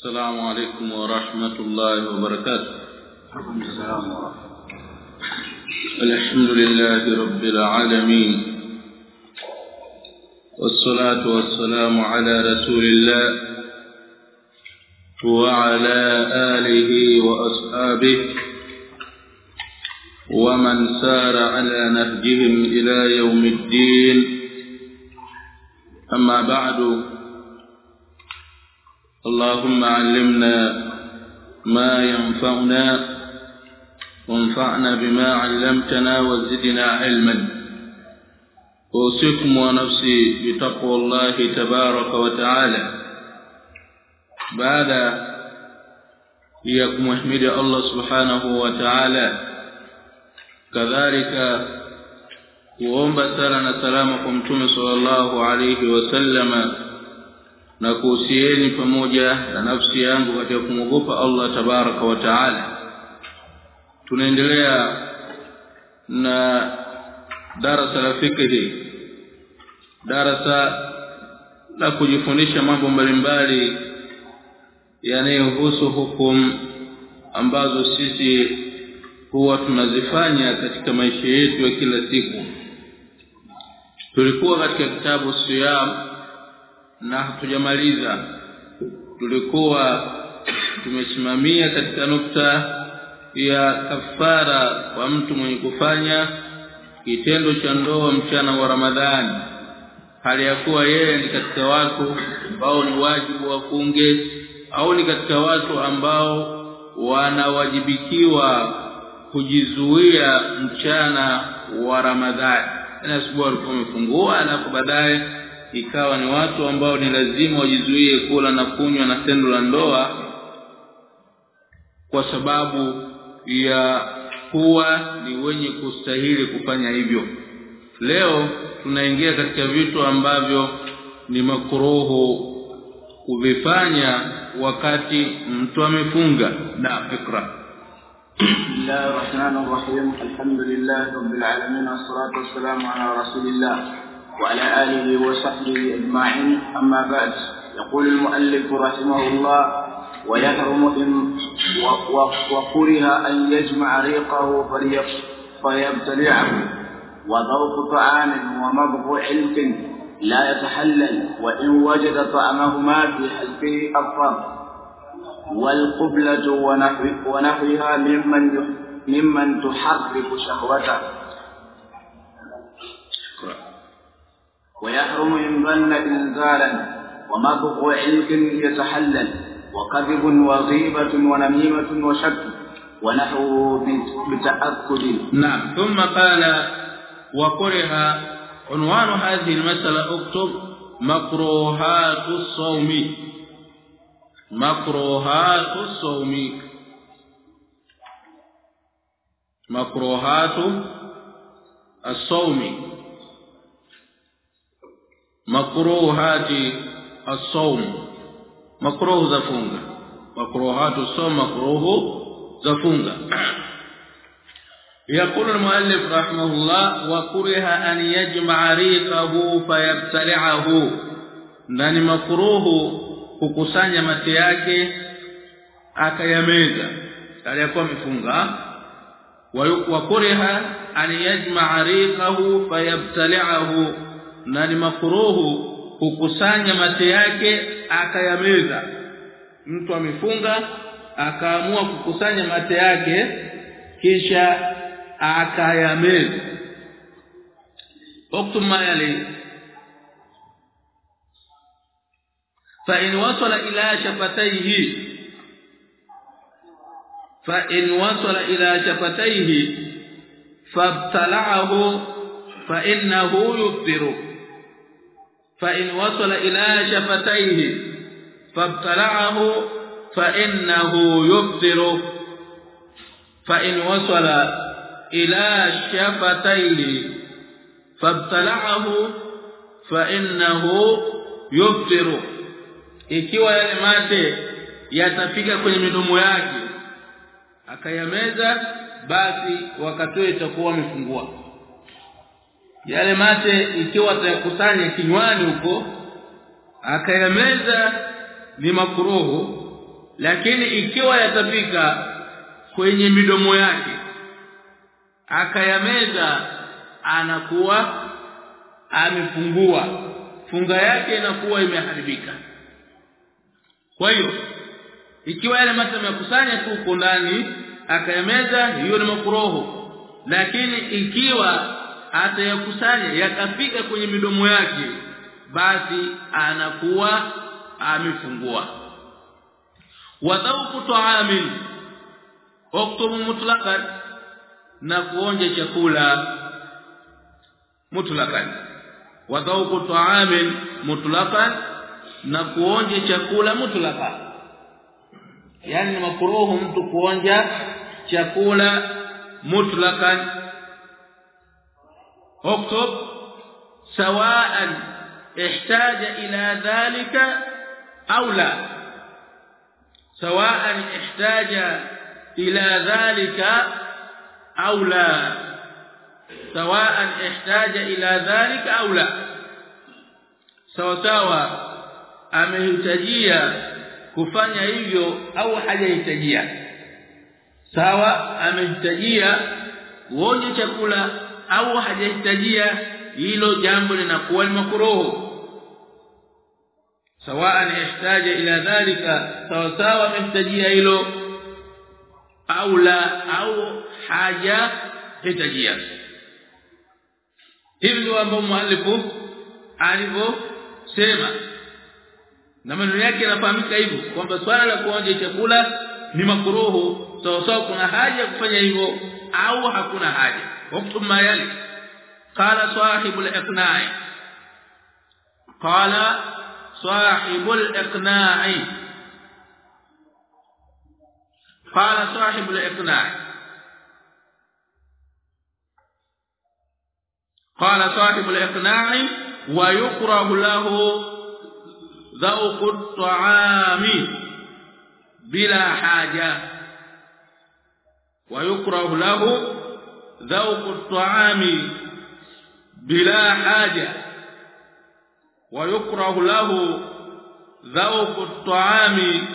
السلام عليكم ورحمة الله وبركاته. الحمد لله رب العالمين. والصلاة والسلام على رسول الله وعلى آله وأصحابه ومن سار على نهجهم إلى يوم الدين. أما بعد اللهم علمنا ما ينفعنا وانفعنا بما علمتنا وزدنا علما. أوصيكم ونفسي بتقوى الله تبارك وتعالى. بعد إياكم احمد الله سبحانه وتعالى. كذلك sala na salama kwa mtume sallallahu alayhi wasallama na kuhusieni pamoja na nafsi yangu katika kumwogopa Allah tabaraka wa taala. Tunaendelea na darasa la fikhi darasa la kujifundisha mambo mbalimbali yanayohusu hukum ambazo sisi huwa tunazifanya katika maisha yetu ya kila siku. Tulikuwa katika kitabu siyam na hatujamaliza. Tulikuwa tumesimamia katika nukta ya kafara kwa mtu mwenye kufanya kitendo cha ndoa mchana wa Ramadhani. Hali ya kuwa yeye ni katika watu ambao ni wajibu wa funge au ni katika watu ambao wanawajibikiwa kujizuia mchana wa Ramadhani. Na asubuhi alikuwa amefungua alafu baadaye ikawa ni watu ambao ni lazima wajizuie kula na kunywa na tendo la ndoa kwa sababu ya kuwa ni wenye kustahili kufanya hivyo leo tunaingia katika vitu ambavyo ni makuruhu kuvifanya wakati mtu amefunga na fikra بسم الله الرحمن الرحيم الحمد لله رب العالمين والصلاة والسلام على رسول الله وعلى آله وصحبه أجمعين. أما بعد يقول المؤلف رحمه الله ويحرم إن وكره أن يجمع ريقه فيبتلعه وذوق طعام ومضغ علك لا يتحلل وإن وجد طعمهما في حلقه أفضل. والقبلة ونحو ونحوها ممن ممن تحرك شهوته. ويحرم إن ظن إنزالا ومضغ علك يتحلل وكذب وغيبة ونميمة وشك ونحوه بتأكد. نعم. ثم قال وكره عنوان هذه المسألة اكتب مكروهات الصوم. مكروهات الصوم. مكروهات الصوم. مكروهات الصوم مكروه زفunga مكروهات الصوم مكروه زفunga يقول المؤلف رحمه الله وكره أن يجمع ريقه فيبتلعه ndani makruhu kukusanya mate yake akayameza aliyakuwa amefunga wa kuriha an yajma'a riqahu fayabtali'ahu na ni makuruhu kukusanya mate yake akayameza. Mtu amefunga akaamua kukusanya mate yake kisha akayameza. Wakati mayali fa in wasala ila shafataihi fa in wasala ila shafataihi fabtala'ahu fa innahu yuftiru fa in wasala ila shafataihi fabtala'ahu fa innahu yubtiru fa in wasala ila shafataihi fabtala'ahu fa innahu yubtiru ikiwa yale mate yatafika kwenye midomo yake akayameza basi wakati itakuwa amefungua yale mate ikiwa tayakusanya kinywani huko akayameza ni makuruhu lakini ikiwa yatafika kwenye midomo yake akayameza anakuwa amefungua funga yake inakuwa imeharibika. Kwa hiyo ikiwa yale mate yamekusanya tu ndani akayameza hiyo ni makuroho lakini ikiwa atayakusanya yakafika kwenye midomo yake basi anakuwa amefungua. Wadhauku ta'amin uktubu mutlaqan na kuonja chakula mutlaqan. Wadhauku ta'amin mutlaqan na kuonja chakula mutlaqan. Yani makruhu mtu kuonja chakula mutlaqan اكتب سواء احتاج الى ذلك او لا سواء احتاج الى ذلك او لا سواء احتاج الى ذلك او لا sawa sawa amehitajia kufanya hivyo au hajahitajia sawa amehitajia kuonja chakula au hajahitajia hilo jambo linakuwa ni makruhu sawa anahitaji ila dhalika sawa sawa amehitajia hilo au la au haja hitajia hivi ndio ambao muallifu alivyosema. Na maneno yake yanafahamika hivyo kwamba swala la kuonja chakula ni makuruhu sawa sawa kuna haja kufanya hivyo au hakuna haja واكتب ما يلي. قال صاحب الإقناع. قال صاحب الإقناع. قال صاحب الإقناع. قال صاحب الإقناع ويكره له ذوق الطعام بلا حاجة. ويكره له ذوق الطعام بلا حاجة ويكره له ذوق الطعام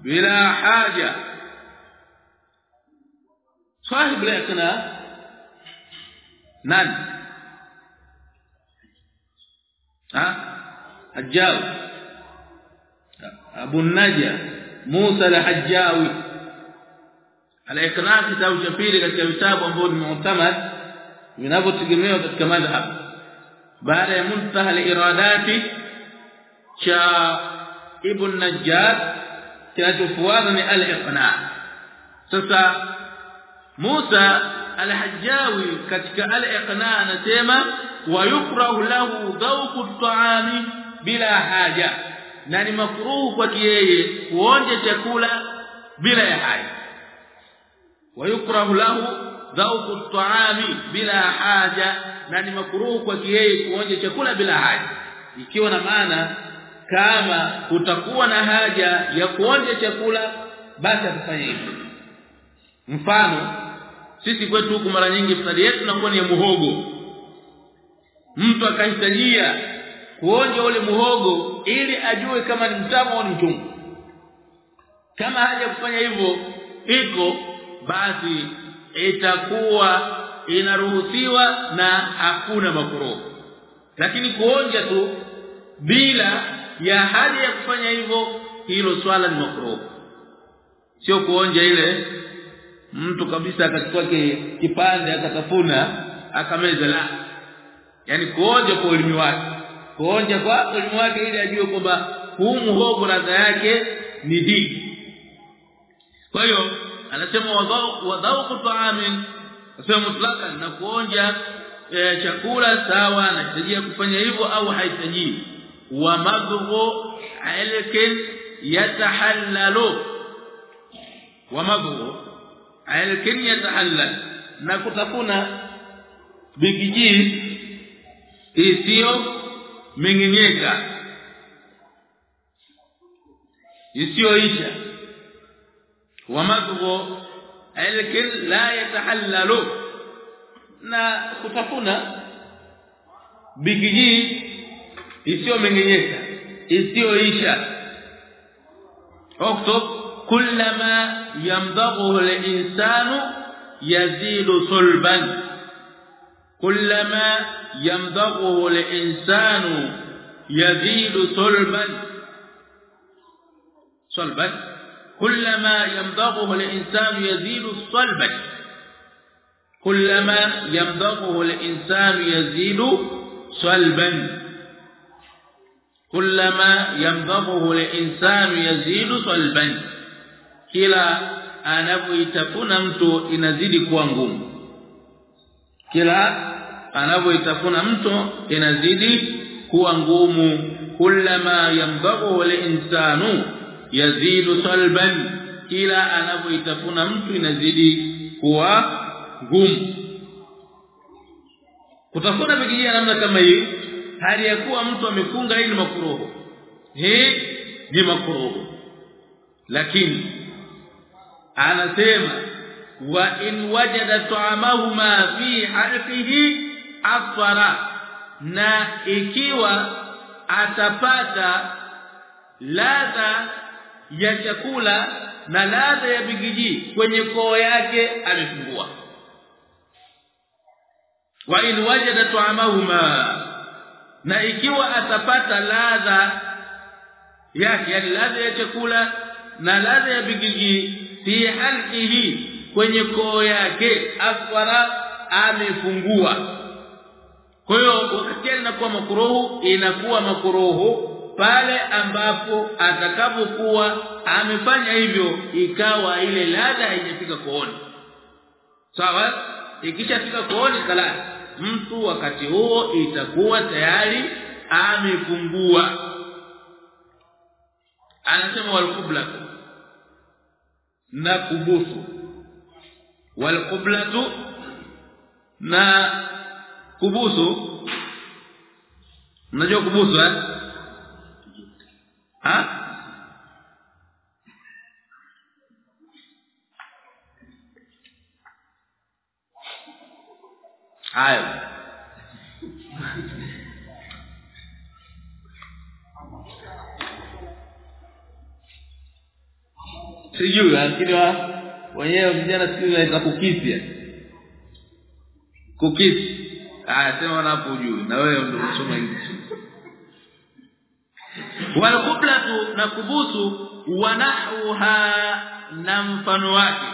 بلا حاجة صاحب الاقناع نان ها حجاوي ابو النجا موسى الحجاوي al-iqna kitabu cha pili katika vitabu ambavyo ni mu'tamad vinavyotegemewa katika madhhab. Baada ya muntaha al-iradati cha ibn najjar kinachofuata ni al-iqna. Sasa Musa al-Hajjawi katika al-iqna anasema yukrahu lahu dhawqu at-ta'ami bila haja. Na ni makruhu kwa yeye kuonja chakula bila ya haja wayukrahu lahu dhauku at-ta'ami bila haja na ni makuruhu kwa yeye kuonja chakula bila haja. Ikiwa na maana kama kutakuwa na haja ya kuonja chakula basi atafanya hivyo. Mfano sisi kwetu huku mara nyingi iftari yetu inakuwa ni ya muhogo. Mtu akahitajia kuonja ule muhogo ili ajue kama ni mtamu au ni mchungu kama haja kufanya hivyo iko basi itakuwa inaruhusiwa na hakuna makruh lakini kuonja tu bila ya hali ya kufanya hivyo hilo swala ni makruh sio kuonja ile mtu kabisa akachukua kipande akatafuna akameza la. Yani kuonja kwa ulimi wake. Kuonja kwa ulimi wake ili ajue kwamba huu muhogo ladha yake ni hii kwa hiyo anasema wadhauqu ta'amin asema mutlaka na kuonja e, chakula sawa anahitajia kufanya hivyo au haitaji wa madhu alkin yatahallalu. Wa madhu alkin yatahallal na kutafuna bigiji isiyo mengenyeka isiyoisha ومضغ لكن لا يتحلل. na bigiji isiyo mengenyeka isiyoisha أكتب كلما يمضغه الإنسان يزيد صلبا. كلما يمضغه الإنسان يزيد صلبا. صلبا؟ كلما يمضغه الانسان يزيد صلبا كلما يمضغه الانسان يزيد صلبا كلما يمضغه الانسان يزيد صلبا kila anapoitafuna mtu inazidi kuwa ngumu kila anapoitafuna mtu inazidi kuwa ngumu kullama yamdaghu al-insanu yazidu salban. Kila anapoitafuna mtu inazidi kuwa ngumu. Kutafuna bidii namna kama hii hali ya kuwa mtu amefunga hii ni makuruhu hii ni makuruhu lakini anasema wa in wajada ta'amahuma fi halfihi afara. Na ikiwa atapata ladha ya chakula na ladha ya bigiji kwenye koo yake amefungua. Wa in wajada tu'amahuma na ikiwa atapata ladha yake yani ladha ya chakula na ladha ya bigiji fi halqihi kwenye koo yake afara amefungua. Kwa hiyo wakati inakuwa makuruhu inakuwa makuruhu pale ambapo atakapokuwa amefanya hivyo ikawa ile ladha haijafika kooni. Sawa? Ikishafika kooni kala mtu wakati huo itakuwa tayari amefungua. Anasema walqubla na kubusu. Walqublatu na kubusu. Unajua kubusu eh ha hayo sijui lakini wenyewe vijana siku naweza kukisia kukisi ah sema hapo ujui na wewe ndio unasoma hivi walqublatu na kubusu wanahuha na mfano wake.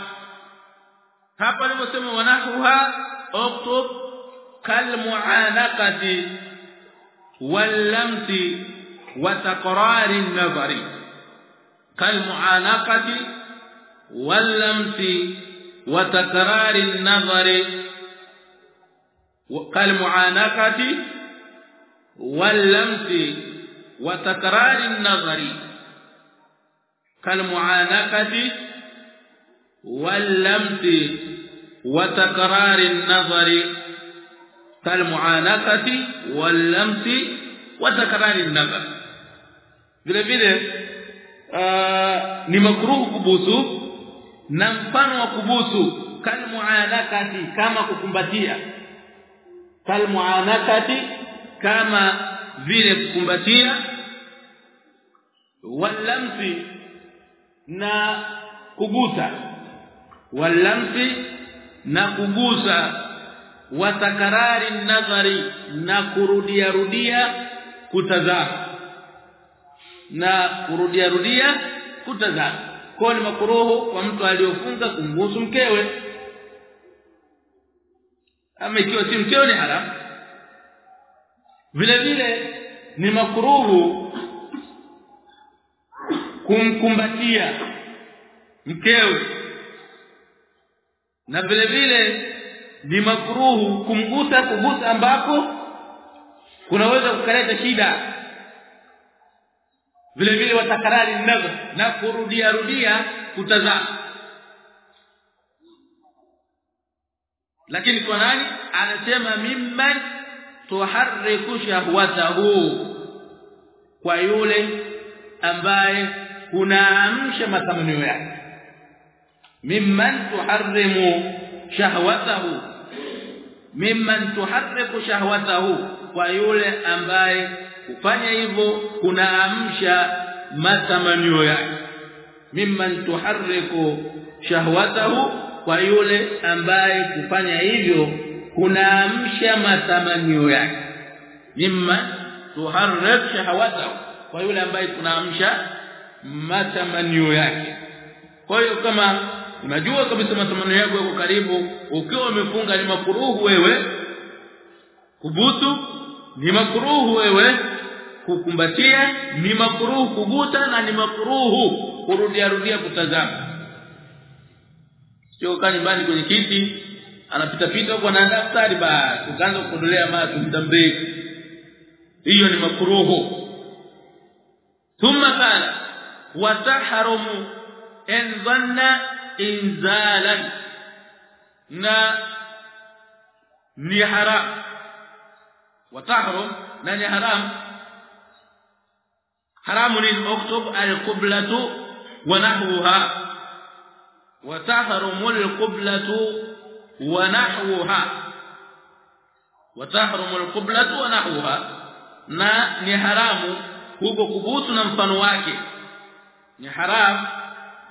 Hapa aliposema wanahuha uktub kal mu'anaqati wal lamsi wa taqrari an-nazari kal mu'anaqati wal وتكرار النظر كالمعانقة واللمس وتكرار النظر كالمعانقة واللمس وتكرار النظر vile vile ni makruhu kubusu na mfano wa kubusu kalmuanakati kama kukumbatia kalmuanakati kama vile kukumbatia walamsi na kugusa. Walamsi na kugusa watakarari nadhari na kurudia rudia kutazama. Na kurudia rudia kutazama. Kwa ni makuruhu kwa mtu aliyofunga kumgusu mkewe. Ama ikiwa si mkewe ni haramu vile vile ni makruhu kumkumbatia mkewe na vile vile ni makruhu kumgusa kugusa ambapo kunaweza kukaleta shida. Vile vile watakarari nazo na kurudia rudia kutazama. Lakini kwa nani? Anasema mimman tuharriku shahwatahu kwa yule ambaye kunaamsha matamanio yake. Mimman tuharrimu shahwatahu. Mimman tuharriku shahwatahu kwa yule ambaye kufanya hivyo kunaamsha matamanio yake. Mimman tuharriku shahwatahu kwa yule ambaye kufanya hivyo kunaamsha matamanio yake. Mimma tuharrik shahawatahu. Kwa yule ambaye kunaamsha matamanio yake. Kwa hiyo kama unajua kabisa matamanio yako yako karibu ukiwa umefunga ni makuruhu wewe kubutu ni makuruhu wewe kukumbatia ni makuruhu kuguta na ni makuruhu kurudia rudia kutazama. Sio kaa nyumbani kwenye kiti anapita pita huko na daftari basi ukaanza kuondolea macho muda mrefu hiyo ni makuruhu thumma qala wa tahrumu in dhanna inzalan na ni haram wa tahrum na ni haram haramu ni uktub al-qiblatu wa nahwaha wa tahrumu al-qiblatu tahrumu al-qiblatu wa nahwaha na ni haramu huko kubusu na mfano wake. Ni haram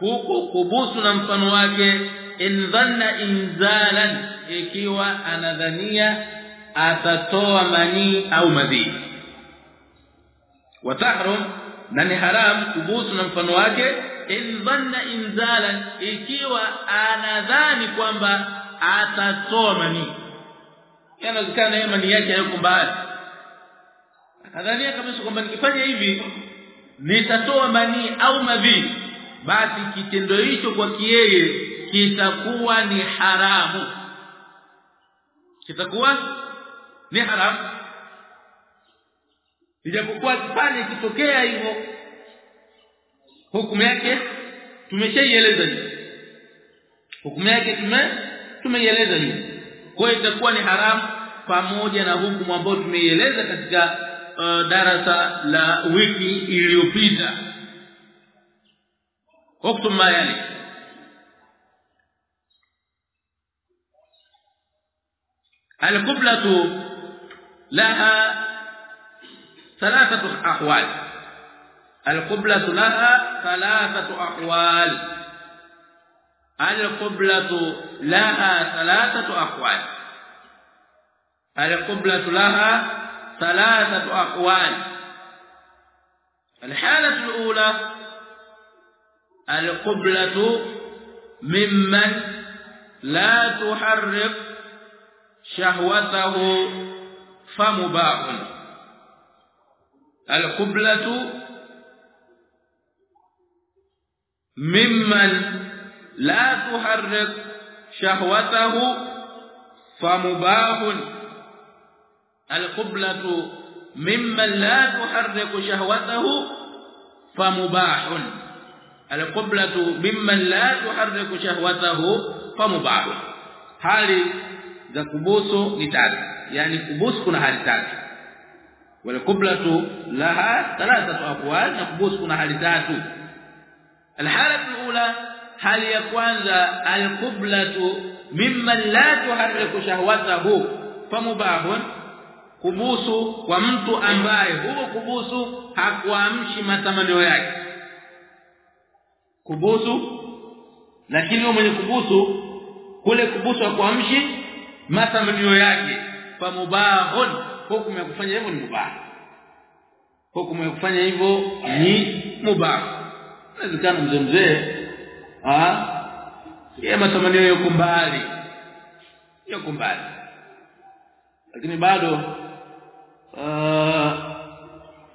huko kubusu na mfano wake. In dhanna inzalan ikiwa anadhania atatoa manii au madhi watahrum na ni haram kubusu na mfano wake. In dhanna inzalan ikiwa anadhani kwamba atatoa ni yanawezekana yema ni yake hayuko mbali. Akadhania kabisa kwamba nikifanya hivi nitatoa manii au madhi basi kitendo hicho kwa kiyeye kitakuwa ni haramu. Kitakuwa ni haramu. Ijapokuwa pale kitokea hivyo hukumu yake tumeshaieleza hukumu yake tume tumeieleza hiyo kwa hiyo itakuwa ni haramu pamoja na hukumu ambayo tumeieleza katika uh, darasa la wiki iliyopita اكتب ما يلي القبلة لها ثلاثة أحوال القبلة لها ثلاثة أحوال القبلة لها ثلاثة أحوال القبلة لها ثلاثة أحوال الحالة الأولى القبلة ممن لا تحرك شهوته فمباح. القبلة ممن لا تحرك شهوته فمباح. القبلة ممن لا تحرك شهوته فمباح. القبلة ممن لا تحرك شهوته فمباح. حالي ذا كبوس يعني كبوس كنا حالي تاك والقبلة لها ثلاثة أقوال. كبوس كنا حالي تاك الحالة الأولى hali ya kwanza alqublatu mimman la tuharriku shahwatahu famubahun kubusu kwa mtu ambaye huo kubusu hakuamshi matamanio yake. Kubusu lakini huyo mwenye kubusu kule kubusu hakuamshi matamanio yake. Famubahun hukumu ya kufanya hivyo ni mubah. Hukumu ya kufanya hivyo ni mubah. Inawezekana mzee mzee ah yeye matamanio yuko mbali. Yuko mbali. Lakini bado ah,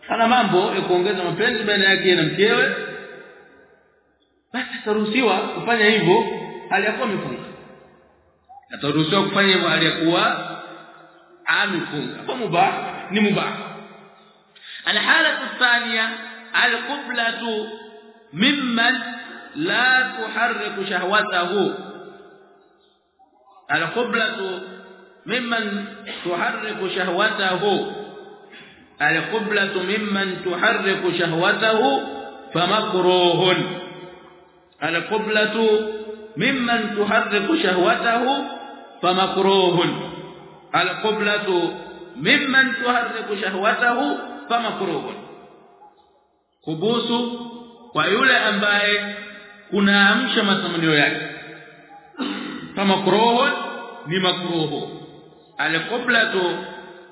uh, ana mambo ya kuongeza mapenzi baina yake na mkewe. Basi taruhusiwa kufanya hivyo aliyakuwa mifunga ataruhusiwa kufanya hivyo aliyakuwa amifunga kwa mubah ni mubah. Alhalatu thania alqublatu mimman لا تحرك شهوته. القبلة ممن تحرك شهوته. القبلة ممن تحرك شهوته فمكروه. القبلة ممن تحرك شهوته فمكروه. القبلة ممن تحرك شهوته فمكروه. kubusu kwa yule kunaamsha matamanio yake. Kama makruhu ni makruhu. Alqiblatu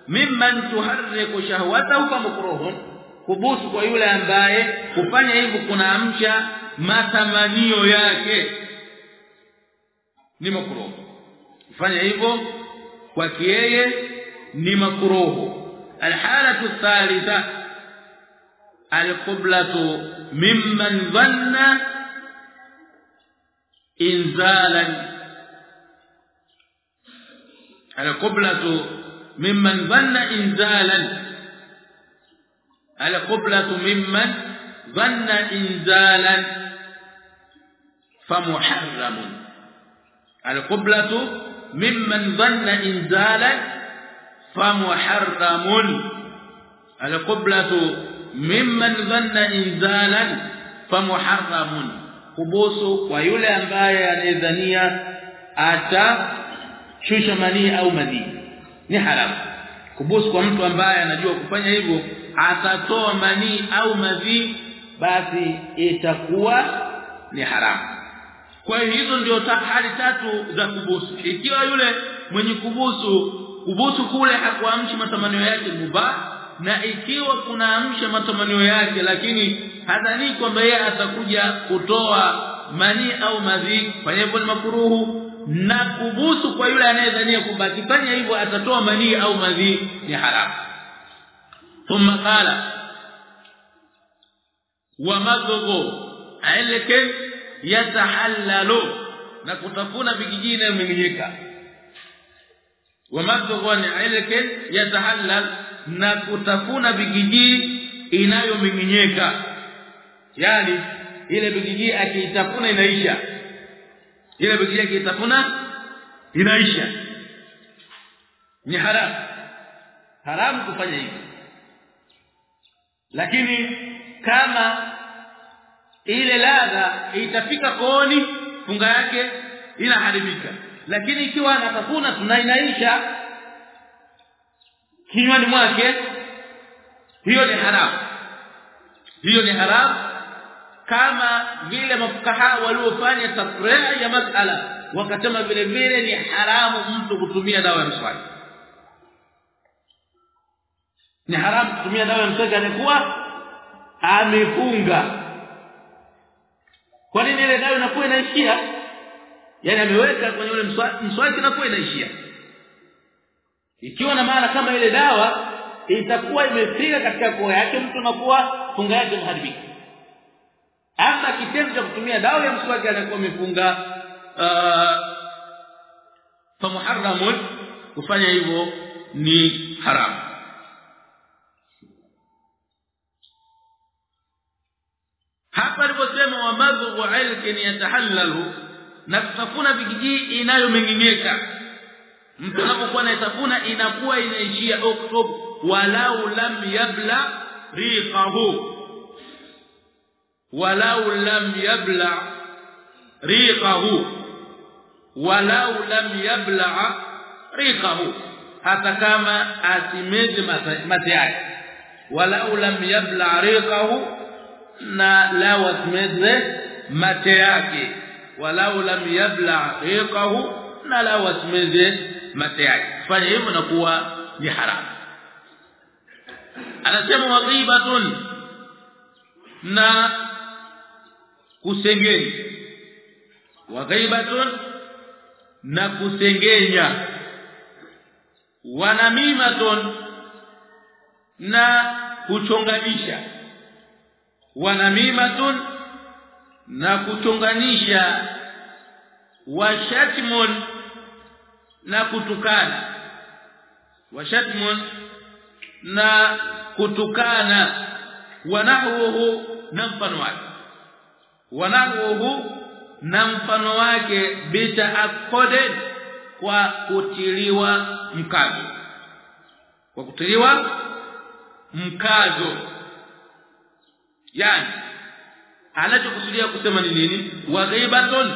mimman tuharriku shahwatahu kama makruhu kubusu kwa yule ambaye kufanya hivyo kunaamsha matamanio yake. Ni makruhu. Kufanya hivyo kwa yeye ni makruhu. Alhalatu thalitha. Alqiblatu mimman dhanna inzalan القبلة ممن ظن إنزالا. القبلة ممن ظن إنزالا. فمحرم. القبلة ممن ظن إنزالا. فمحرم. القبلة ممن ظن إنزالا. فمحرم. Kubusu kwa yule ambaye anayedhania atashusha manii au madhi ni haramu. Kubusu kwa mtu ambaye anajua kufanya hivyo atatoa manii au madhi basi itakuwa ni haramu. Kwa hizo ndio hali tatu za kubusu. Ikiwa yule mwenye kubusu kubusu kule hakuamshi matamanio yake mubah na ikiwa kunaamsha matamanio yake lakini hadhani kwamba yeye atakuja kutoa mani au madhi kwa ni makuruhu na kubusu kwa yule anayedhania kwamba akifanya hivyo atatoa mani au madhi ni haramu. Thumma qala wa madghu alike yatahallalu na kutafuna vijijini vimeng'enyeka wa madghu alike yatahallal na kutafuna vijijini inayoming'inyeka yani ile bigijii akiitafuna inaisha. Ile bigijii akiitafuna inaisha. Ni haramu haramu kufanya hivyo. Lakini kama ile ladha itafika kooni funga yake inaharibika. Lakini ikiwa anatafuna tunainaisha kinywani mwake hiyo ni haramu hiyo ni haramu kama vile mafukaha waliofanya tafriha ya masala wakasema vile vile ni haramu mtu kutumia dawa ya mswaki. Ni haramu kutumia dawa ya mswaki anakuwa amefunga. Kwa nini ile dawa inakuwa inaishia? Yani ameweka kwenye ule mswaki mswaki inakuwa inaishia. Ikiwa na maana kama ile dawa itakuwa imefika katika koo yake mtu anakuwa funga yake imeharibika hata kitendo cha kutumia dawa ya mswaki anakuwa amefunga fa muharramun kufanya hivyo ni haramu hapa aliposema wa madhu ilkin yatahallalu na kutafuna vijiji inayomeng'enyeka. Mtu anapokuwa anatafuna inakuwa inaishia oktob walau lam yabla riqahu ولو لم يبلع ريقه. ولو لم يبلع ريقه. حتى كما اتميز متياك ولو لم يبلع ريقه نا لو اتمج متياك ولو لم يبلع ريقه نا لو اتمج متياك فهم نقوا ni haram anasema ghibatun na kusengenya. Wa ghaibatun na kusengenya. Wa namimatun na kuchonganisha. Wa namimatun na kuchonganisha. Wa shatmun na kutukana. Wa shatmun na kutukana. Wanahuhu na mfano wake wanahuhu na mfano wake bita akode kwa kutiliwa mkazo. Kwa kutiliwa mkazo. Yani anachokusudia kusema ni nini? Wa ghaibatun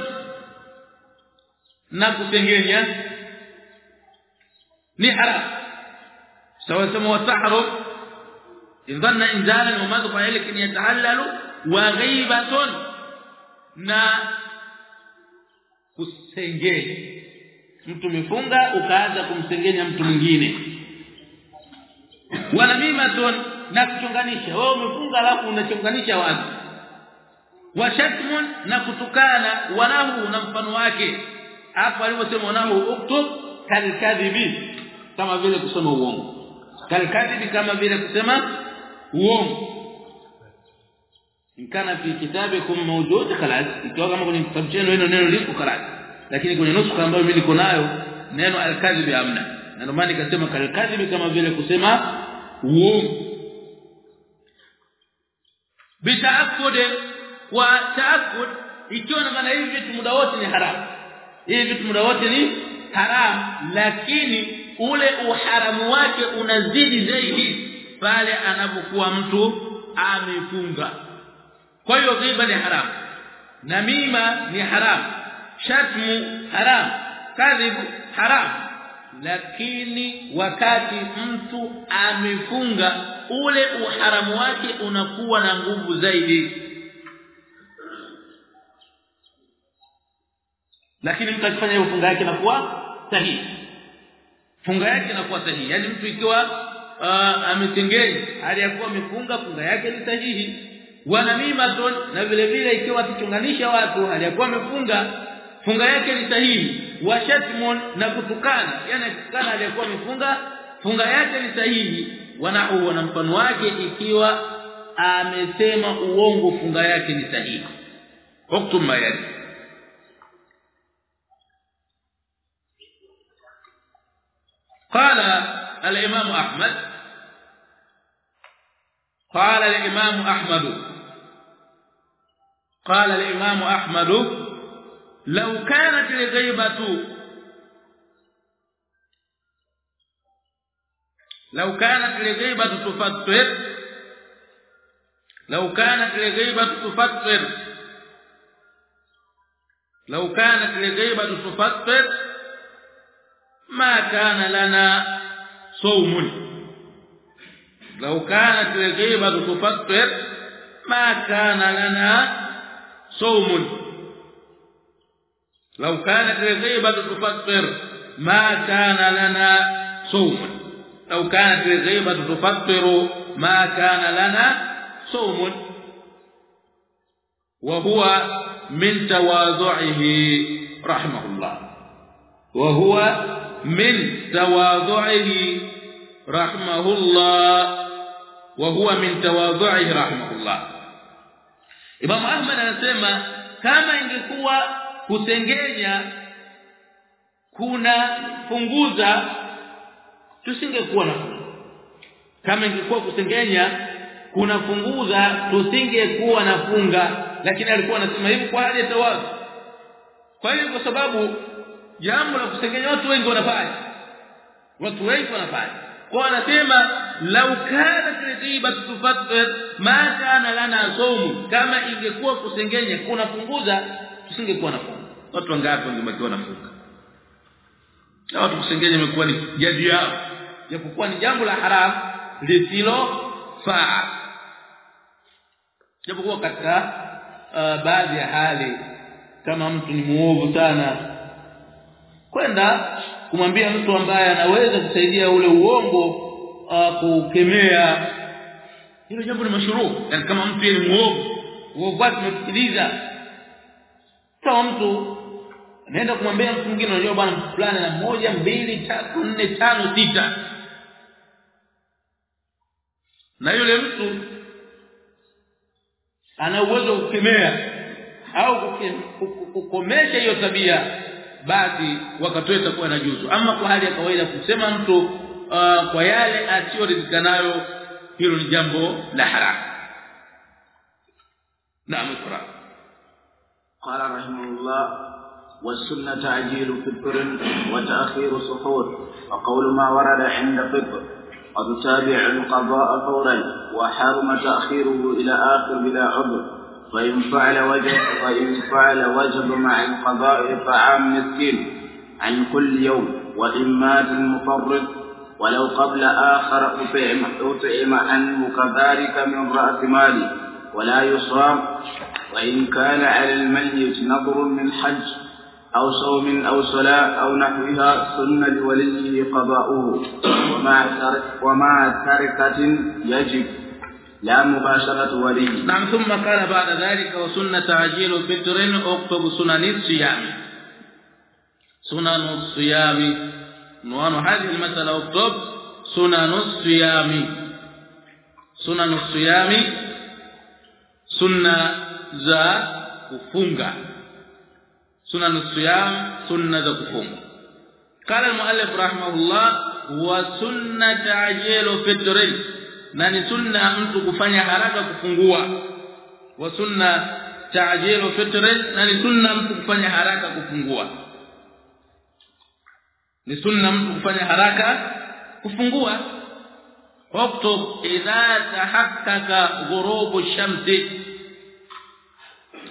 na kutengenya ni haram. Sawa sema wasahru idhanna inzalan wa madhu fa'ilik yatahallalu wa ghaibatun na kusengenya. Mtu mifunga ukaanza kumsengenya mtu mwingine. Wala wanamimatun na kuchunganisha wewe umefunga alafu unachunganisha watu. Washatmun na kutukana wanahu na mfano wake. Hapo aliposema wanahu uktub kalkadhibi. Kama vile kusema uongo. Kalkadhibi kama vile kusema uongo kana fi kitabikum mawjud khalas. Ikiwa kama kwenye kitabu chenu hilo neno liko khalas. Lakini kwenye nusuka ambayo mimi niko nayo neno alkadhibi hamna. Na ndio maana nikasema kalkadhibi kama vile kusema uongo bitaakud wa taakud ikiwa na maana hivi vitu muda wote ni haramu hivi vitu muda wote ni haramu lakini ule uharamu wake unazidi zaidi pale anapokuwa mtu amefunga kwa hiyo ghiba ni haram. Namima ni haram. Shatmu haram. Kadhibu haram. Lakini wakati mtu amefunga ule uharamu wake unakuwa na nguvu zaidi. Lakini mtu akifanya hiyo funga yake inakuwa sahihi. Funga yake inakuwa sahihi. Yani mtu ikiwa uh, ametengeni hali ya kuwa amefunga funga yake ni sahihi wana mimatun na vile vile ikiwa tuchunganisha watu hali ya kuwa amefunga funga yake ni sahihi washatmun na kutukana yani kutukana aliyekuwa amefunga funga yake ni sahihi wanahu na mfano wake ikiwa amesema uongo funga yake ni sahihi uktum mayali قال الامام احمد قال الامام احمد قال الإمام أحمد لو كانت الغيبة لو كانت الغيبة تفطر لو كانت الغيبة تفطر لو كانت الغيبة تفطر ما كان لنا صوم. لو كانت الغيبة تفطر ما كان لنا صوم. لو كانت الغيبه تفطر ما كان لنا صوم. لو كانت الغيبه تفطر ما كان لنا صوم. وهو من تواضعه رحمه الله. وهو من تواضعه رحمه الله. وهو من تواضعه رحمه الله. Imam Ahmad anasema kama ingekuwa kusengenya kuna punguza tusingekuwa na kama ingekuwa kusengenya kuna punguza tusingekuwa na funga. Lakini alikuwa anasema hivi kwa hali ya tawazu kwa hiyo kwa sababu jambo la kusengenya watu wengi wanafanya. Watu wengi wanafanya. Kwa anasema lau كانت ghiba تفطر ma kana lana صوم. kama ingekuwa kusengenya kuna punguza tusingekuwa na funga watu wangapi wangebakiwa na funga na watu kusengenya imekuwa ni jadi yao. Japokuwa ni jambo la haram lisilo faa. Japokuwa katika uh, baadhi ya hali kama mtu ni muovu sana kwenda kumwambia mtu ambaye anaweza kusaidia ule uongo kukemea. Hilo jambo ni mashuru yani kama mtu ni muovu uovu wake umesikiliza kama mtu anaenda kumwambia mtu mwingine unajua bwana fulani na moja mbili tatu nne tano sita. Na yule mtu ana uwezo kukemea au kukomesha hiyo tabia basi wakati itakuwa na juzu. Ama kwa hali ya kawaida kusema mtu uh, kwa yale asiyoridhika nayo hilo ni jambo la haram naam ikra قال رحمه الله والسنة تعجيل فطر وتأخير سحور وقول ما ورد عند فطر وتتابع القضاء فورا وحرم تأخيره إلى آخر بلا عذر وإن فعل وجب وإن فعل وجب مع القضاء طعام مسكين عن كل يوم وإن مات المفرط ولو قبل آخر أطعم عنه كذلك من رأس ماله ولا يصام وإن كان على الميت نظر من حج أو صوم أو صلاة أو نحوها سن لوليه قضاؤه. ومع ومع تركة يجب. لا مباشرة ولي. نعم ثم قال بعد ذلك وسنة تعجيل فطر اكتب سنن الصيام. سنن الصيام عنوان هذه المسألة اكتب سنن الصيام سنن الصيام سنة za kufunga sunan الصيام sunna za kufunga قال المؤلف رحمه الله وسنه تعجيل فطر na ni sunna mtu kufanya haraka kufungua wa sunna ta'jilu fitr na ni sunna mtu kufanya haraka kufungua ni sunna mtu kufanya haraka kufungua waktub idha tahaqqaqa ghurubu shamsi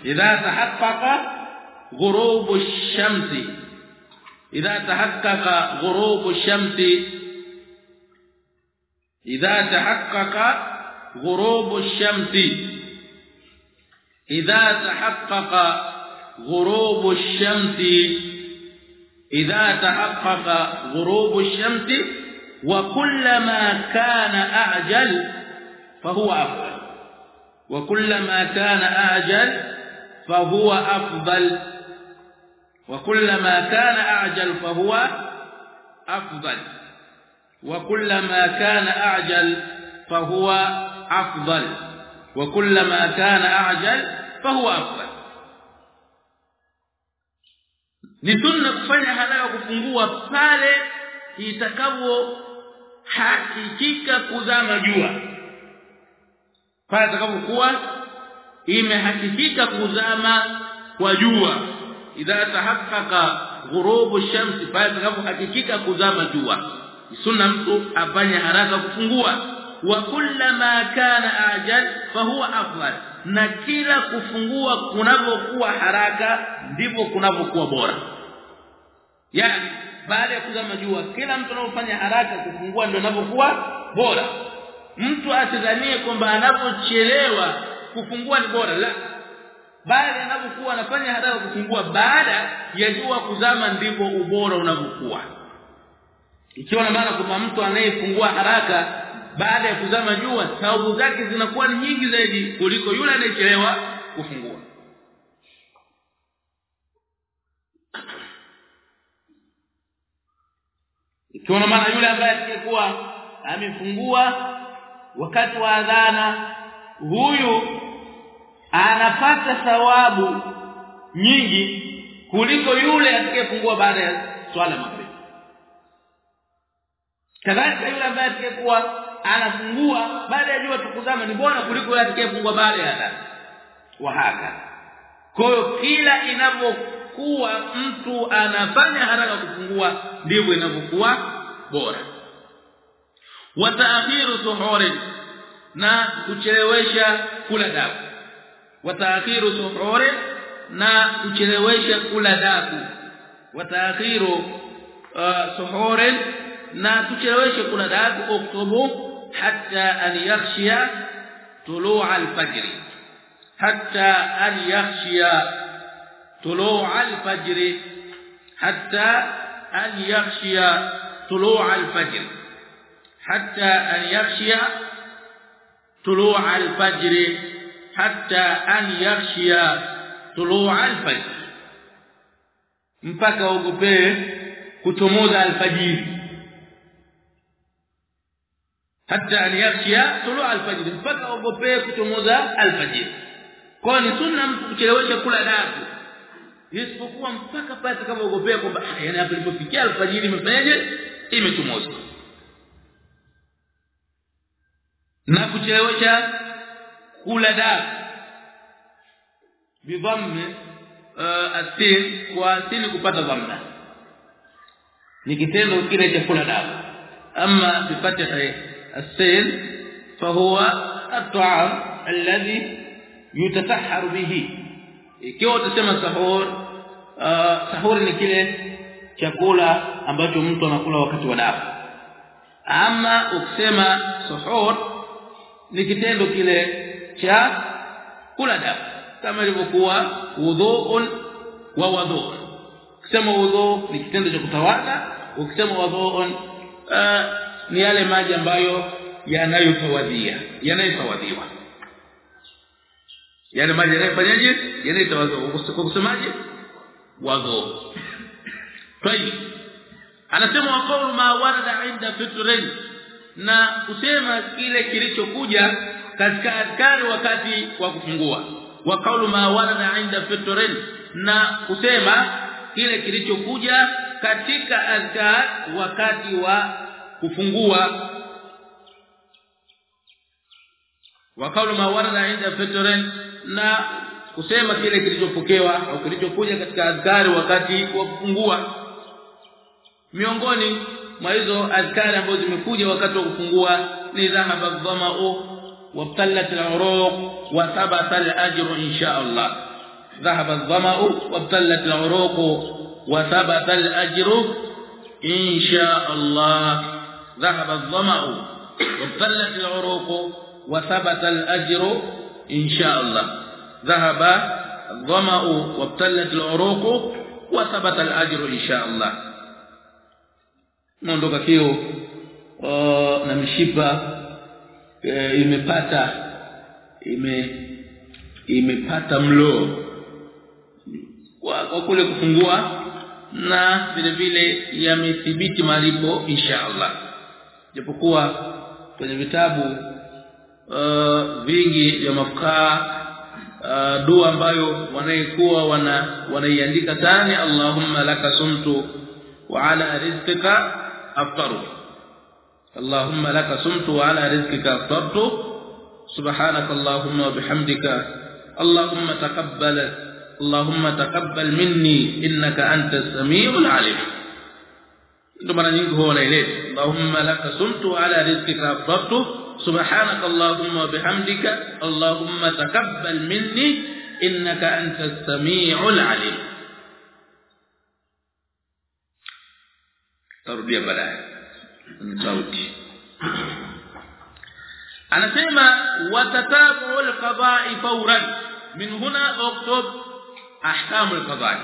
idha tahaqqaqa ghurubu shamsi idha tahaqqaqa ghurubu shamsi idha tahaqqaqa غروب الشمس اذا تحقق غروب الشمس إذا تحقق غروب الشمس وكلما كان أعجل فهو أفضل. وكلما كان أعجل فهو أفضل. وكلما كان أعجل فهو أفضل. وكلما كان أعجل فهو أفضل. وكلما كان أعجل فهو أفضل. Ni sunna kufanya haraka kufungua pale itakavyo hakikika kuzama jua. Pale itakapokuwa imehakikika kuzama kwa jua. Idha tahaqqaqa ghurubu shamsi pale itakapohakikika kuzama jua. Sunna mtu afanye haraka kufungua wa kullama kana ajal fahuwa afdal. Na kila kufungua kunapokuwa haraka ndipo kunapokuwa bora. Yani baada ya kuzama jua kila mtu anapofanya haraka kufungua ndio anapokuwa bora. Mtu asidhanie kwamba anapochelewa kufungua ni bora la. Baada anapokuwa anafanya haraka kufungua baada ya jua kuzama ndipo ubora unapokuwa. Ikiwa na maana kwamba mtu anayefungua haraka baada ya kuzama jua taubu zake zinakuwa ni nyingi zaidi kuliko yule anayechelewa kufungua. Ikiona maana yule ambaye atakayekuwa amefungua wakati wa adhana huyu anapata thawabu nyingi kuliko yule atakayefungua baada ya swala mapema. Kadhalika yule ambaye atakayekuwa anafungua baada ya jua tukuzama ni bora kuliko yule atakayefungua baada ya adhana wahaka. Kwa hiyo kila inapokuwa mtu anafanya haraka kufungua ndivyo inavyokuwa bora. Wa ta'khiru suhuri na kuchelewesha kula daku. Wa ta'khiru suhuri na kuchelewesha kula daku. Wa ta'khiru uh, suhuri na kuchelewesha kula daku oktobu hatta an yakhshiya tuluu al-fajr hatta an yakhshiya tuluu al-fajr hatta an yakhshiya tuluu al-fajr hatta an yakhshiya tuluu al-fajr hatta an yakhshiya tuluu al-fajr mpaka ugopee kutomoza alfajiri hata an yakhsha tulu alfajr. Mpaka ogopee kutomoza alfajr. Kwa ni sunna mtu kuchelewesha kula dafu isipokuwa mpaka pale ogopea kwamba yani hapo ilipofikia alfajiri imefanyaje? Imechomoza. Na kuchelewesha kula dafu bidhamme uh, asin kwa asili kupata dhamma ni kitendo kile cha kula dafu ama bifatihi السيل فهو الطعام الذي يتسحر به ikiwa utasema sahur uh, sahur ni kile chakula ambacho mtu anakula wakati wa dafu ama ukisema suhur ni kitendo kile cha kula dafu kama ilivyokuwa wudhuun wa wudhuun kusema wudhu ni kitendo cha kutawadha ukisema wudhuun uh, ni yale maji ambayo yanayotawadhia yanayotawadhiwa. Yale maji yanayofanyaje? Yanayotawadhiwa. Kwa kusemaje? Wazo. Tayy anasema waqaulu ma warada inda fitrin. Na kusema kile kilichokuja katika adhkari wakati wa kufungua. Waqaulu ma warada inda fitrin. Na kusema kile kilichokuja katika adhkar wakati wa kufungua. Wa kaulu ma warada inda fitran na kusema kile kilichopokewa au kilichokuja katika adhkari wakati wa kufungua. Miongoni mwa hizo adhkari ambazo zimekuja wakati wa kufungua ni dhahaba dhama'u thabata al-ajr insha Allah. Dhahaba dhamao wa btalat al-uruq wa thabata al-ajr insha Allah dhahaba dhama'u wabtalat al-uruq wa thabata al-ajru insha Allah ذهب الظمأ وابتلت العروق وثبت الأجر إن شاء الله muondoka kio na mishipa e, imepata ime imepata mlo kwa, kwa kule kufungua na vile vile yamethibiti malipo inshallah japokuwa kwenye vitabu uh, vingi vya mafukaa uh, dua ambayo wanaikuwa wana wanaiandika tani Allahumma laka sumtu wa ala rizqika aftaru Allahumma laka sumtu wa ala rizqika aftartu subhanaka Allahumma wa bihamdika Allahumma taqabbal Allahumma taqabbal minni innaka antas samiul alim ndio mara nyingi huwa wanaeleza Allahumma laka sumtu wa ala rizqika aftartu سبحانك اللهم وبحمدك اللهم تقبل مني انك انت السميع العليم تربيه baadaye sauti anasema watatabu alqada'i fawran min huna uktub ahkam alqada'i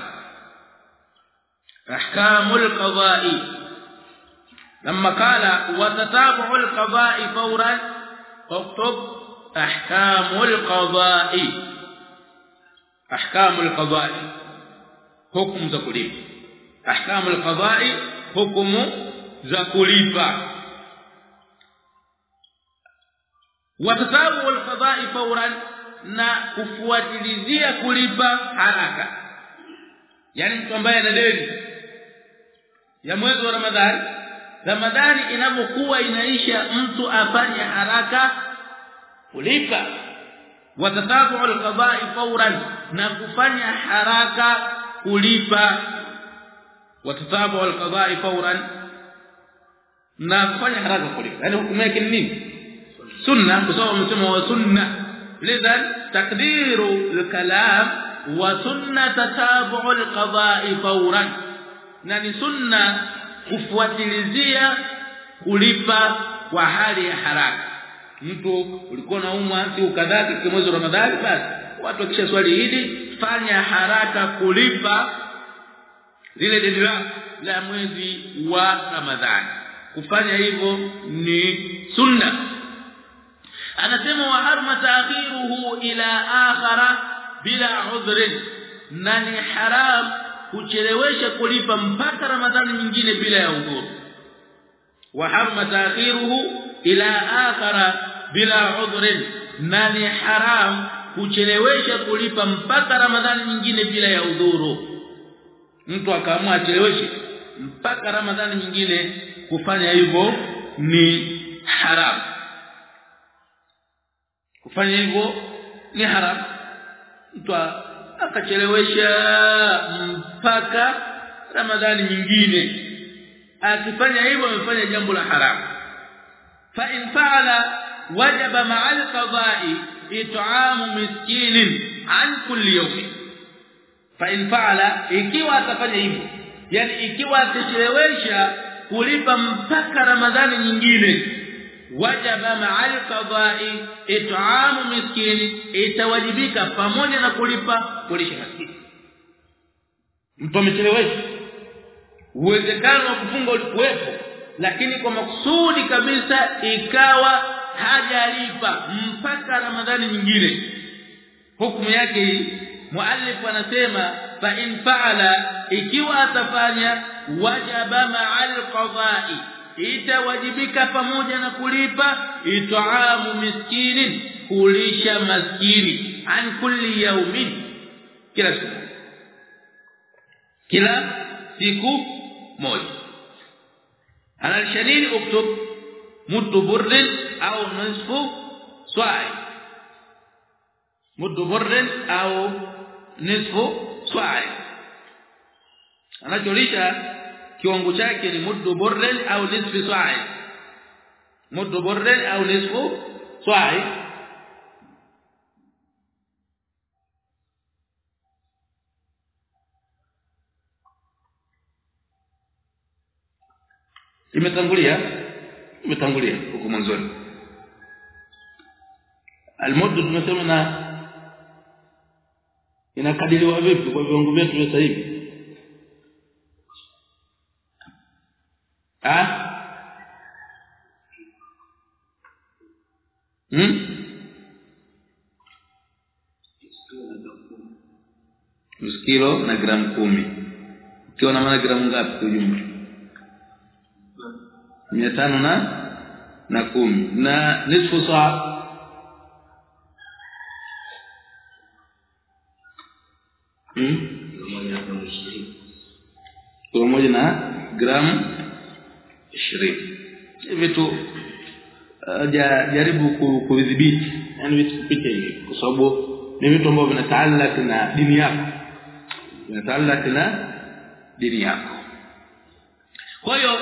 ahkam alqada'i لما قال وتتابع القضاء فورا اكتب أحكام القضاء. أحكام القضاء حكم ذاكليب أحكام القضاء حكم ذاكليب وتتابع القضاء فورا نا kufuatilizia kulipa haraka. Yani mtu ambaye ana deni ya mwezi Ramadhani inapokuwa inaisha mtu afanye haraka kulipa watatabu alqada'i fawran na kufanya haraka kulipa watatabu alqada'i fawran na kufanya haraka kulipa yani hukumu yake ni nini sunna sababu msemo wa sunna lidhan takdiru alkalam wa sunna tatabu alqada'i fawran na ni sunna kufuatilizia kulipa kwa hali ya haraka. Mtu ulikuwa na umwa siku kadhaa katika mwezi wa Ramadhani basi watu wakisha swali hili fanya haraka kulipa lile deni la mwezi wa Ramadhani. Kufanya hivyo ni sunna. Anasema wa harma ta'khiruhu ila akhara bila udhrin. Na ni haram kuchelewesha kulipa mpaka ramadhani nyingine bila ya udhuru. Wa hamma ta'khiruhu ila akhara bila udhrin. Na ni haram kuchelewesha kulipa mpaka ramadhani nyingine bila ya udhuru. Mtu akaamua acheleweshe mpaka ramadhani nyingine kufanya hivyo ni haram. Kufanya hivyo ni haram. Mtu akachelewesha mpaka ramadhani nyingine. Akifanya hivyo amefanya jambo la haramu. Fa in fa'ala wajaba ma'al qada'i it'amu miskinin an kulli yawm fa in fa'ala ikiwa atafanya hivyo yani ikiwa atachelewesha kulipa mpaka ramadhani nyingine wajaba ma'al qada'i it'amu miskini itawajibika pamoja na kulipa kulisha maskini. Mtu amechelewesha uwezekano wa kufunga ulikuwepo lakini kwa makusudi kabisa ikawa hajalipa mpaka ramadhani nyingine. Hukumu yake hii muallif anasema fa in fa'ala ikiwa atafanya wajaba ma'al qada'i itawajibika pamoja na kulipa itaamu miskini kulisha maskini an kulli yaumin kila siku. Kila siku moja. Analshanini uktub muddu burrin au nisfu swa'i. Muddu burrin au nisfu swa'i. Anacholisha kiwango chake ni muddu burrin au nisfu sa'i muddu burrin au nisfu sa'i imetangulia? Imetangulia huko mwanzoni. Almuddu tumesema na inakadiriwa vipi kwa viwango vyetu sasa hivi ah hmm? Nusu kilo na gramu kumi. Ukiwa na maana gramu ngapi kwa jumla mia tano na na kumi. Na nisfu saa? Hmm? kilo moja na gramu ishirini. Vitu uh, jaribu kudhibiti. Yani vitu kupita hivi kwa sababu ni vitu ambavyo vinataallaki na dini yako. Vinataallaki na dini yako. Kwa hiyo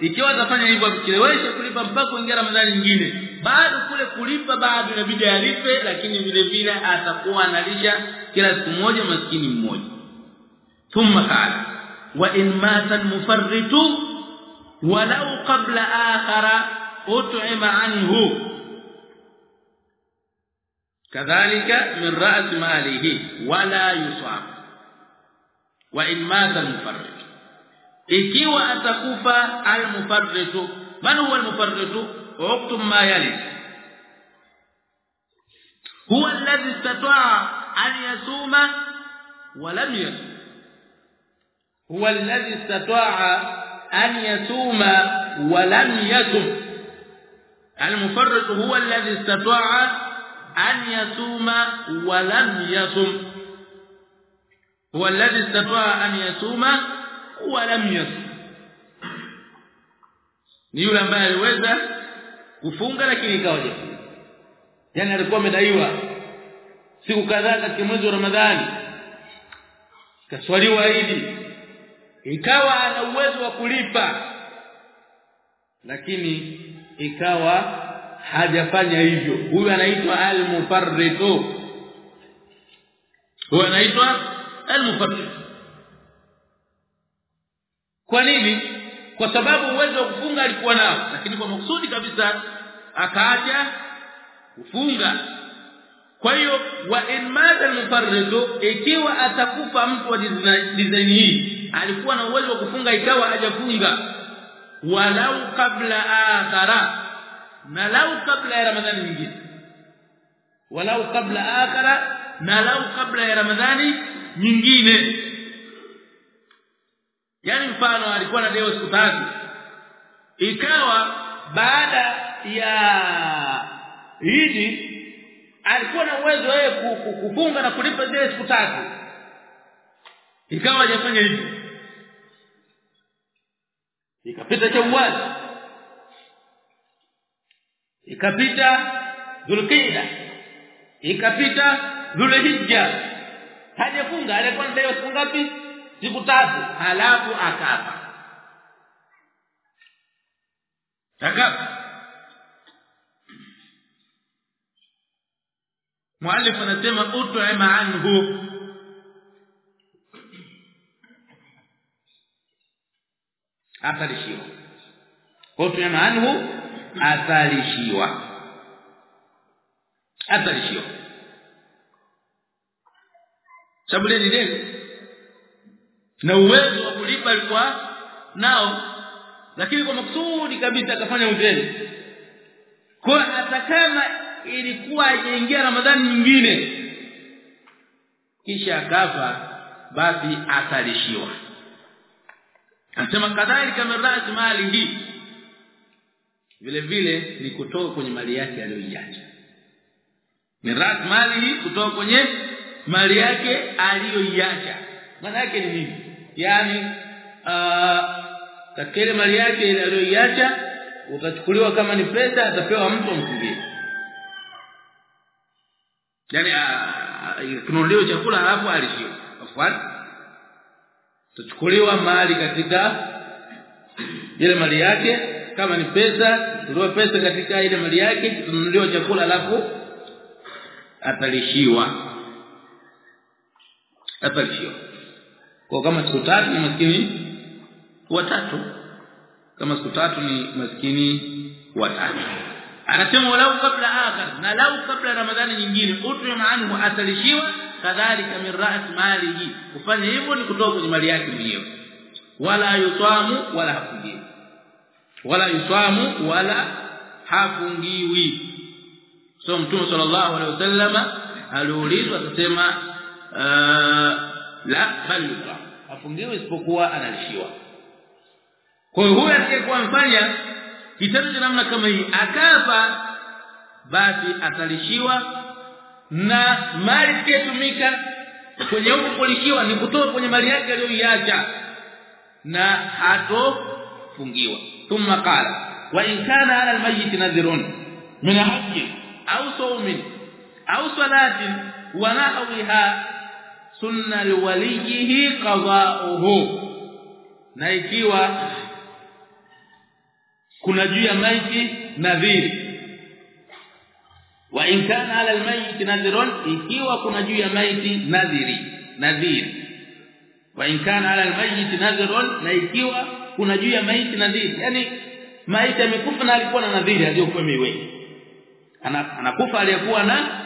ikiwa atafanya hivyo akichelewesha kulipa mpaka kuingia ramadhani nyingine. Bado kule kulipa bado inabidi alipe lakini vile vile atakuwa analisha kila siku moja maskini mmoja. Thumma qala wa in mata al-mufarritu ولو قبل آخر أطعم عنه. كذلك من رأس ماله ولا يصاب وإن مات المفرط. اكيوا اتكفى المفرط. من هو المفرط؟ عقد ما يلي هو الذي استطاع أن يصوم ولم يصوم. هو الذي استطاع an يصوم ولم يصم المفرط هو الذي استطاع أن يصوم ولم يصم هو الذي استطاع أن يصوم ولم يصم نيولا yule ambaye aliweza kufunga lakini ikawaje yani alikuwa amedaiwa. Siku kadhaa katika mwezi wa Ramadhani. Kaswaliwa idi ikawa ana uwezo wa kulipa. Lakini ikawa hajafanya hivyo. Huyu anaitwa al-mufarritu huyu anaitwa al-mufarritu kwa nini? Kwa sababu uwezo wa kufunga alikuwa nao. Lakini kwa maksudi kabisa akaacha kufunga. Kwa hiyo wa in madal ikiwa atakufa mtu wa design hii alikuwa na uwezo wa kufunga ikawa hajafunga. Walau kabla akhara. Na lau kabla ya ramadhani nyingine. Walau kabla akhara na lau kabla ya ramadhani nyingine. Yani mfano alikuwa na leo siku tatu ikawa baada ya hili alikuwa na uwezo yeye kufunga na kulipa zile siku tatu ikawa hajafanya hivyo ikapita Shawwal. Ikapita dhulqaida ikapita Dhulhijja hajafunga alikuwa na deo siku ngapi? Siku tatu. Halafu akafa akafa muallif anasema ut'ima anhu atalishiwa ut'ima anhu atalishiwa atalishiwa sababu ni deni na uwezo wa kulipa alikuwa nao. Lakini kwa maksudi kabisa akafanya utendo kwa hata kama ilikuwa ajeingia ramadhani nyingine kisha akafa basi atalishiwa anasema kadhalika mirasi mali hii. Vile vile ni kutoka kwenye mali yake aliyoiacha. Mirasi mali hii kutoka kwenye mali yake aliyoiacha. Maana yake ni nini? Yaani katika ile mali yake aliyoiacha utachukuliwa kama ni pesa atapewa mtu mfungie yani kunolewa chakula halafu alishiwa. Afwan tuchukuliwa mali katika ile mali yake kama ni pesa tuliwa pesa katika ile mali yake tununuliwa chakula alafu atalishiwa. Atalishiwa. Kwa kama siku tatu ni maskini watatu kama siku tatu ni maskini watatu anasema walau kabla akhar na lau kabla ramadhani nyingine utu maana atalishiwa kadhalika min ra's malihi. Kufanya hivyo ni kutoka kwenye mali yake mwenyewe. Wala yutamu wala hafungiwi. Wala yutamu wala hafungiwi. So mtume sallallahu alaihi wasallam aliulizwa akasema la bal yutamu hafungiwi isipokuwa analishiwa. Kwa hiyo huyo asiyekuwa amfanya kitendo cha namna kama hii akafa basi atalishiwa na mali iliyotumika kwenye huko kulikiwa ni kutoka kwenye mali yake aliyoiacha na hatofungiwa. Thumma qala wa in kana ala almayyit nadhirun min hajji au sawmin au salatin wa nahwiha sunna liwalihi qada'uhu na ikiwa kuna juu ya maiti nadhiri wa in kana ala almayit nadhirun ikiwa kuna juu ya maiti nadhiri nadhiri wa in kana ala almayit nadhirun na ikiwa kuna juu ya maiti nadhiri yani maiti amekufa na alikuwa na nadhiri aliyokuwa imeweka anakufa aliyekuwa na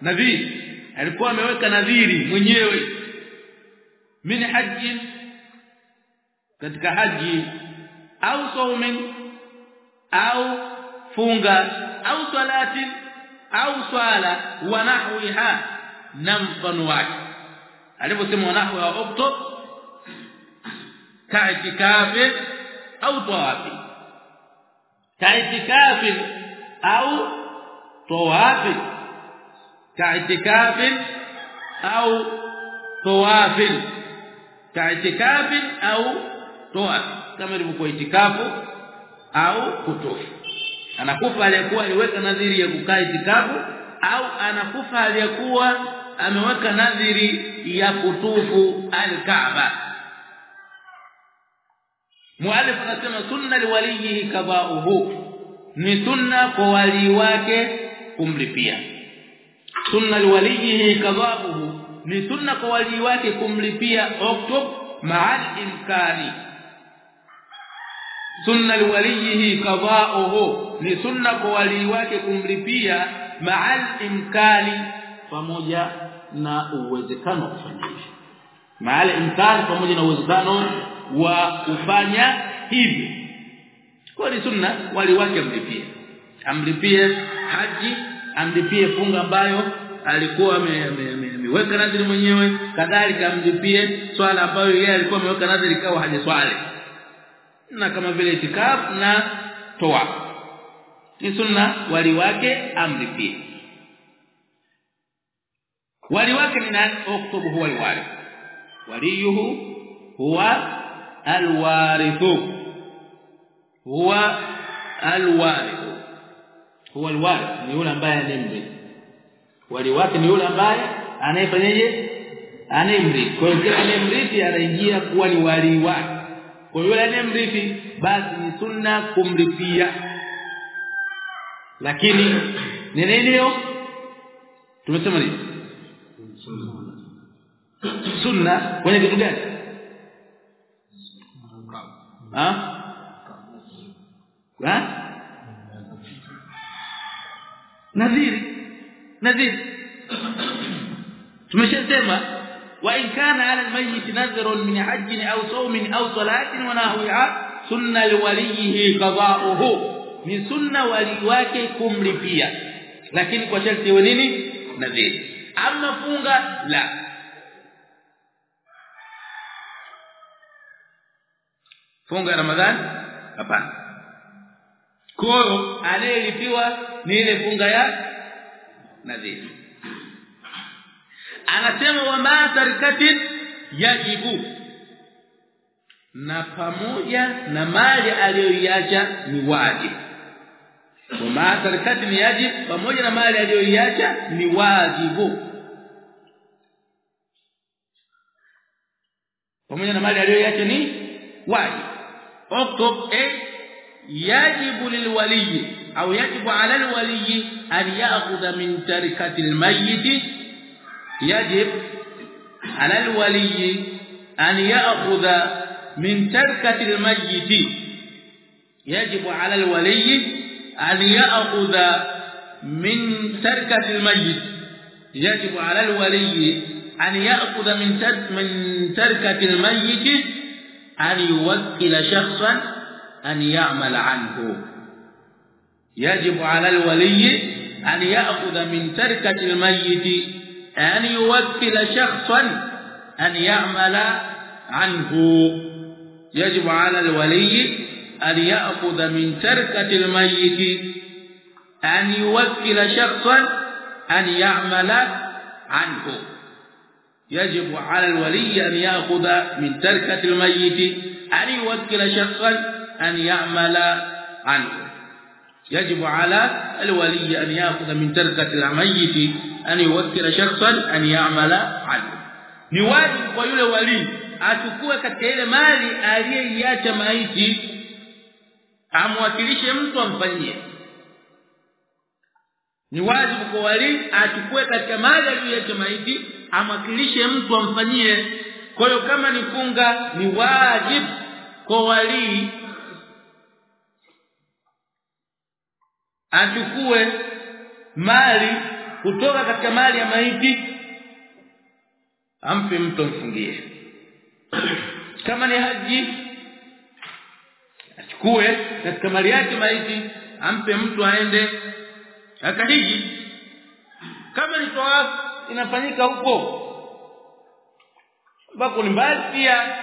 nadhiri. Alikuwa ameweka nadhiri mwenyewe. Min haji katika haji au saumin au funga au salati au swala wa nahwiha na mfano wake. Aliposema wa nahwa wa oktob kaitikafi au tawafi? Kaitikafi au tawafi? Kaitikafi au tawafi? Kaitikafi au tawafi? Kama ilivyokuwa itikafu au kutofu anakufa aliyekuwa aliweka nadhiri ya kukaa itikafu au anakufa aliyekuwa ameweka nadhiri ya kutufu al-Kaaba. Muallif anasema sunna liwalihi kabauhu. Ni sunna kwa wali wake kumlipia. Sunna liwalihi kabauhu. Ni sunna kwa wali wake kumlipia oktob ma'al imkani sunna liwalihi qada'uhu ni sunna kwa wali wake kumlipia ma'al imkani pamoja na uwezekano wa kufanya hivyo. Ma'al imkani pamoja na uwezekano wa kufanya hivi kwa ni sunna wali wake mlipie amlipie haji amlipie funga ambayo alikuwa ameweka nadhiri mwenyewe kadhalika amlipie swala ambayo yeye alikuwa ameweka nadhiri kawa hajaswali na kama vile itikaf na toa. Ni sunna wali wake amri pia wali wake ni nani? Oktobu huwa wali. Waliyuhu huwa alwarithu. Huwa alwarithu. Huwa alwarith ni yule ambaye anemrithi wali wake ni yule ambaye anayefanyaje? Anemrithi kwa hiyo anemrithi anaingia kuwa ni wali wake kwa yule anemrithi basi ni sunna kumrithia. Lakini ni nini tumesema nini? Sunna. Kwenye kitu gani? Ha? Ha? Nadhiri. Nadhiri. Tumeshasema wa in kana ala almayyit nadhrun min hajjin aw sawmin aw salatin wa nahwiha sunna liwalihi qada'uhu ni sunna wali wake kumlipia lakini kwa sharti iwe nini nadhiri ama funga la funga ramadhani hapana kwa anayelipiwa ni ile funga ya nadhiri anasema wa ma tarikatin yajibu na pamoja na mali aliyoiacha ni wajibu wa ma tarikatin yajibu pamoja na mali aliyoiacha ni wajibu pamoja na mali aliyoiacha ni wajibu اكتب ايه يجب للولي او يجب على الولي ان ياخذ من تركه الميت يجب على الولي أن يأخذ من تركة الميت. يجب على الولي أن يأخذ من تركة الميت. يجب على الولي أن يأخذ من من تركة الميت أن يوكل شخصا أن يعمل عنه. يجب على الولي أن يأخذ من تركة الميت أن يوكل شخصا أن يعمل عنه. يجب على الولي أن يأخذ من تركة الميت. أن يوكل شخصا أن يعمل عنه. يجب على الولي أن يأخذ من تركة الميت. أن يوكل شخصا أن يعمل عنه. يجب على الولي أن يأخذ من تركة الميت. ani yuwakkila shakhsan an ya'mala alayhi ni wajib kwa yule wali achukue katika ile mali aliyeiacha maiti amwakilishe mtu amfanyie. Ni wajibu kwa wali achukue katika mali aliyoiacha maiti amwakilishe mtu amfanyie. Kwa hiyo kama ni funga ni wajibu kwa wali achukue mali kutoka katika mali ya maiti ampe mtu mfungie. Kama ni haji achukue katika mali yake maiti ampe mtu aende akahiji. Kama ni tawaf inafanyika huko. Ambako ni mbali pia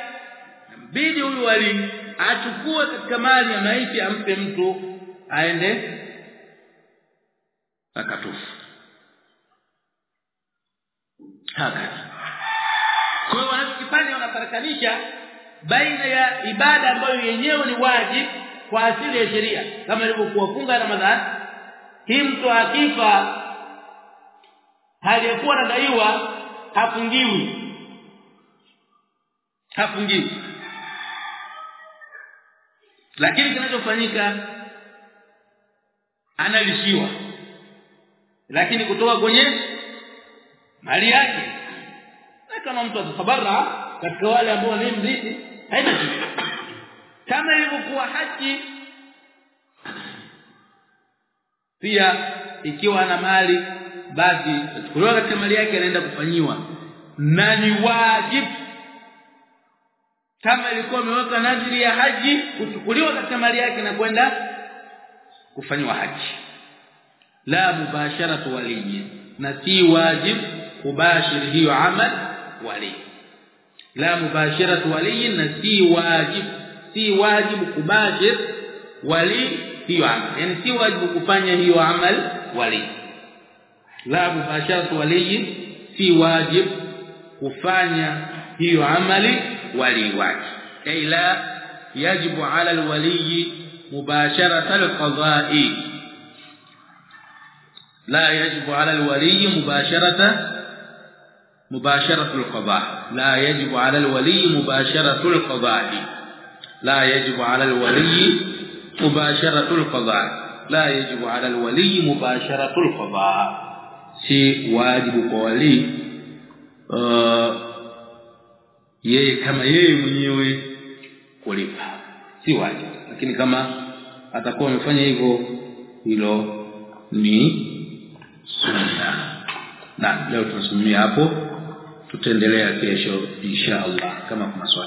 bidi huyu wali achukue katika mali ya maiti ampe mtu aende akatufu haka kwa hiyo wanachokifanya wanafarakanisha baina ya ibada ambayo yenyewe ni wajibu kwa asili ya sheria. Kama ilivyokuwa funga Ramadhani hii mtu akifa aliyekuwa anadaiwa hafungiwi. Hafungiwi. Lakini kinachofanyika analishiwa. Lakini kutoka kwenye mali yake kama mtu atasabara katika wale ambao ni mrithi haina shida. Kama ilivyokuwa haki pia ikiwa ana mali basi kutoka katika mali yake anaenda kufanyiwa. Na ni wajibu kama ilikuwa imeweka nadhiri ya haji kuchukuliwa katika mali yake na kwenda kufanywa haji. La mubasharatu waliyi. Na si wajibu kubashiri hiyo amal wali la mubasharatu waliyi na si wajib si wajibu kubashir wali hiyo amal yani si wajibu kufanya hiyo amal wali la mubasharatu waliyi si wajib kufanya hiyo amali wali wake ay la yajibu ala alwali mubasharata alqada'i لا يجب على الولي مباشرة مباشرة القضاء لا يجب على الولي مباشرة القضاء لا يجب على الولي مباشرة القضاء لا يجب على الولي مباشرة القضاء si wajibu kwa wali uh, yeye kama yeye mwenyewe kulipa si wajibu lakini kama atakuwa amefanya hivyo hilo ni sunna na leo tunasimamia hapo tutaendelea kesho insha Allah kama kuna swali